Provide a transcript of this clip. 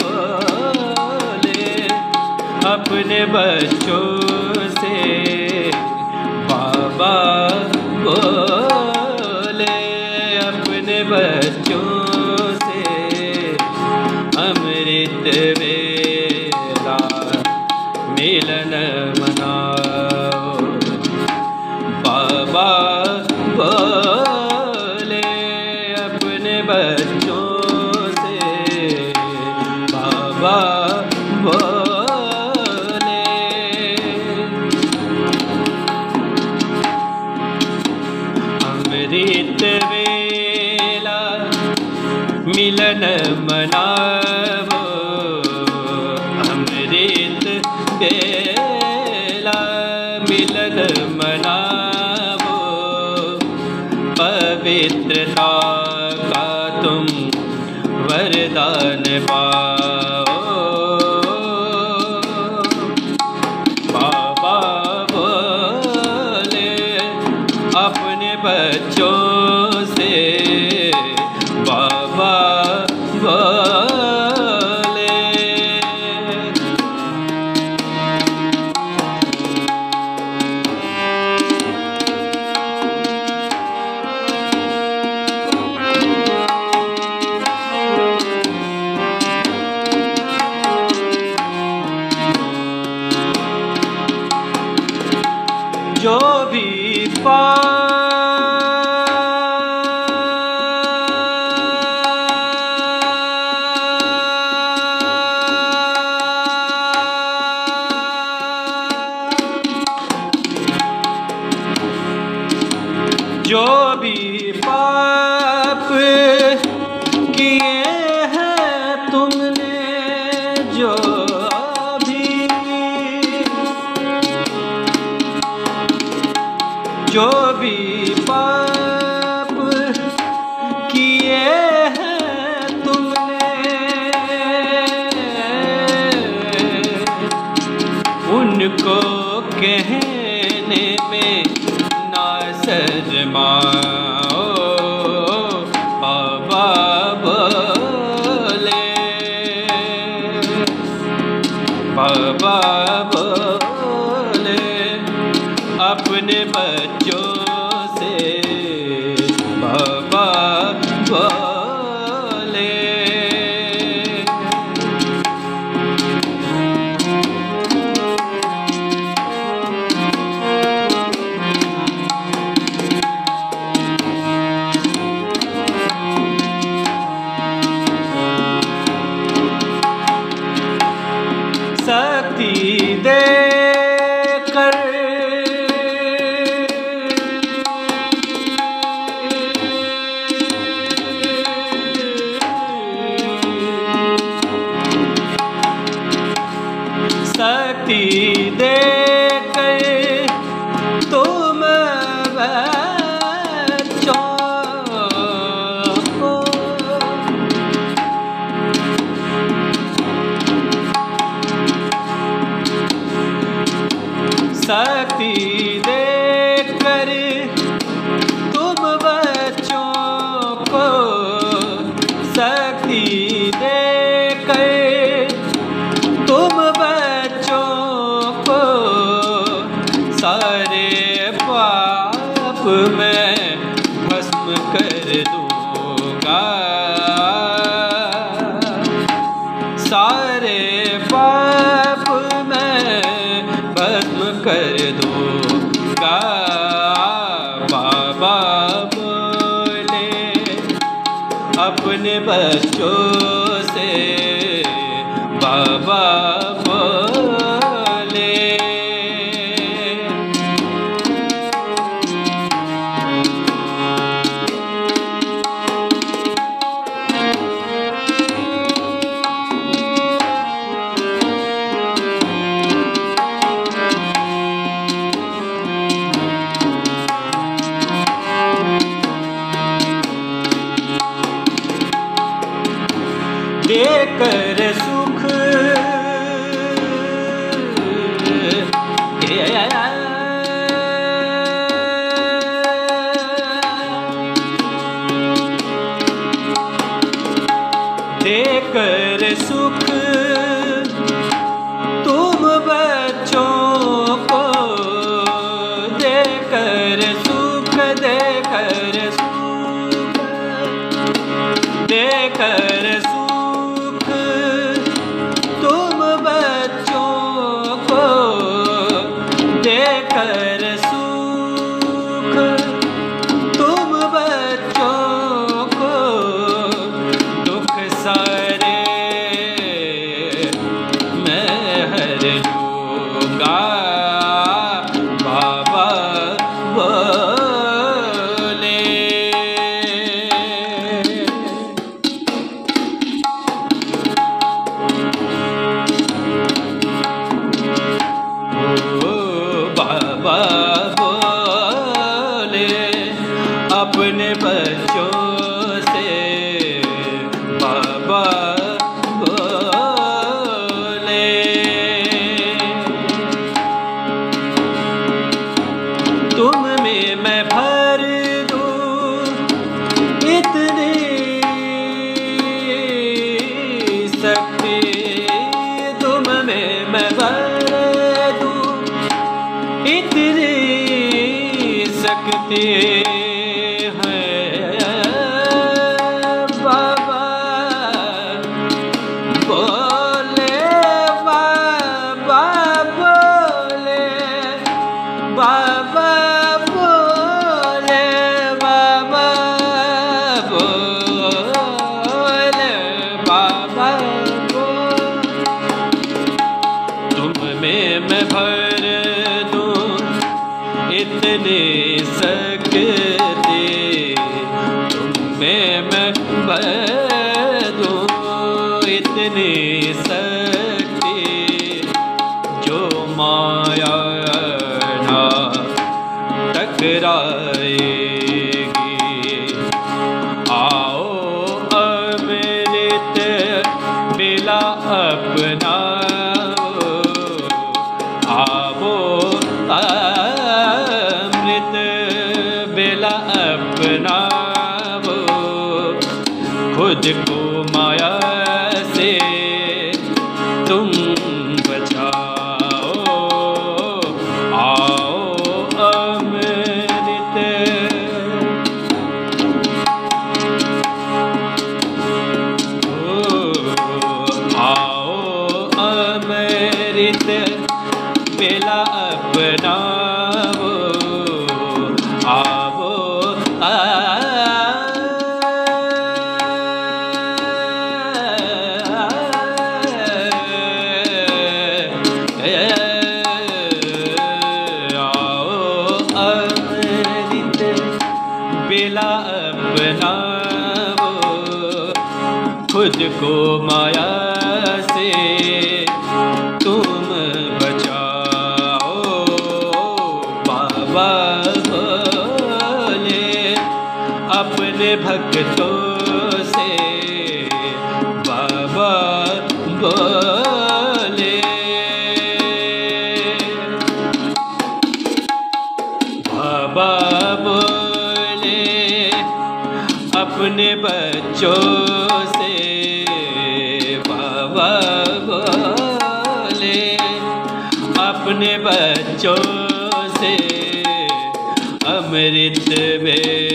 बोले अपने बच्चों से बाबा बोले अपने बच्चों से अमृत वेला मिलन मनाओ। अमृत वेला मिलन मनावो अमृत वेला मिलन मनावो पवित्रता का तुम वरदान पाओ। जो भी पाप किए हैं तुमने जो भी जो भी पाप बाबा सारे पाप मैं भस्म कर दो बाबा बोले अपने बच्चों कर सुख। देकर सुख। अपने बच्चों में भर दूं इतनी शक्ति तुम में भर दूं इतनी शक्ति जो माया ना टकराएगी खुद को माया से बेला अपनाओ खुद को माया से तुम बचाओ। बाबा बोले अपने भक्तों अपने बच्चों से बाबा बोले अपने बच्चों से अमृत बेला